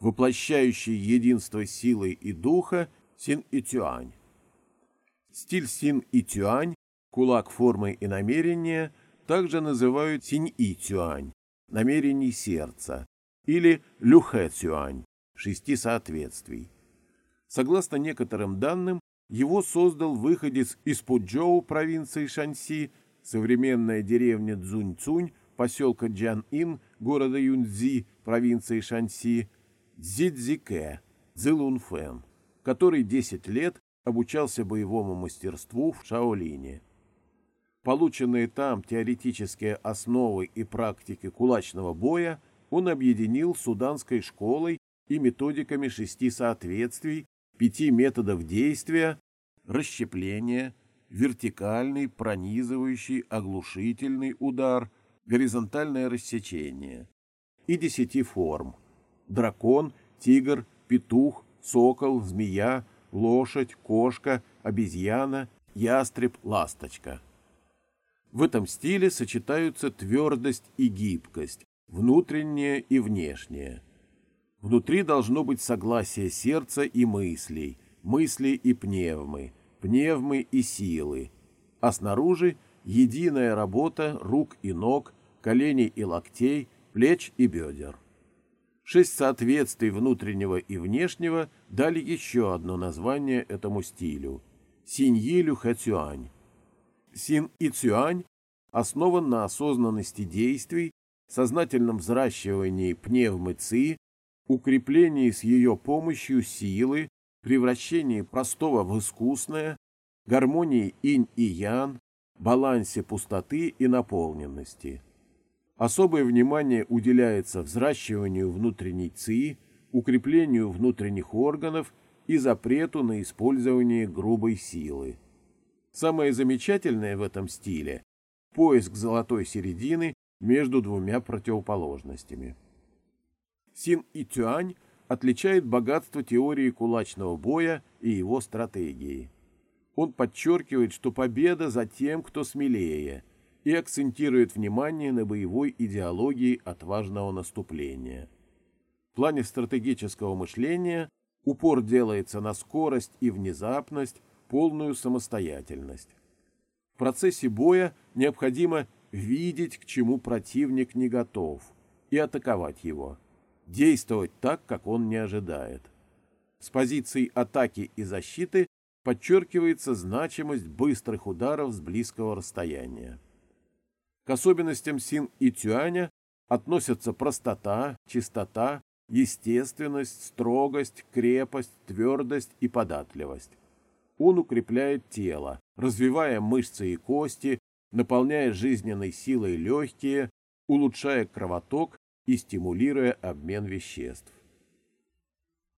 воплощающий единство силы и духа Син и Тюань. Стиль Син и Тюань, кулак формы и намерения, также называют Синь и Тюань, намерений сердца, или Люхэ Цюань, шести соответствий. Согласно некоторым данным, его создал выходец из Пуджоу провинции Шанси, современная деревня Цзунь-Цунь, поселка Джан-Ин, города Юньцзи, провинции Шанси, Цзидзике, Цзилунфэн, который 10 лет обучался боевому мастерству в Шаолине. Полученные там теоретические основы и практики кулачного боя он объединил с Суданской школой и методиками шести соответствий, пяти методов действия, расщепление, вертикальный, пронизывающий, оглушительный удар, горизонтальное рассечение и десяти форм – дракон, тигр, петух, сокол, змея, лошадь, кошка, обезьяна, ястреб, ласточка. В этом стиле сочетаются твердость и гибкость, внутреннее и внешнее. Внутри должно быть согласие сердца и мыслей, мысли и пневмы, пневмы и силы, а снаружи единая работа рук и ног, коленей и локтей, плеч и бедер. Шесть соответствий внутреннего и внешнего дали еще одно название этому стилю – Синьилю Хацюань. Син и Цюань основан на осознанности действий сознательном взращивании пневмы ЦИ, укреплении с ее помощью силы, превращении простого в искусное, гармонии инь и ян, балансе пустоты и наполненности. Особое внимание уделяется взращиванию внутренней ЦИ, укреплению внутренних органов и запрету на использование грубой силы. Самое замечательное в этом стиле – поиск золотой середины между двумя противоположностями. Син и Тюань отличает богатство теории кулачного боя и его стратегии. Он подчеркивает, что победа за тем, кто смелее, и акцентирует внимание на боевой идеологии отважного наступления. В плане стратегического мышления упор делается на скорость и внезапность, полную самостоятельность. В процессе боя необходимо видеть, к чему противник не готов, и атаковать его. Действовать так, как он не ожидает. С позиций атаки и защиты подчеркивается значимость быстрых ударов с близкого расстояния. К особенностям Син и Тюаня относятся простота, чистота, естественность, строгость, крепость, твердость и податливость. Он укрепляет тело, развивая мышцы и кости, наполняя жизненной силой легкие, улучшая кровоток и стимулируя обмен веществ.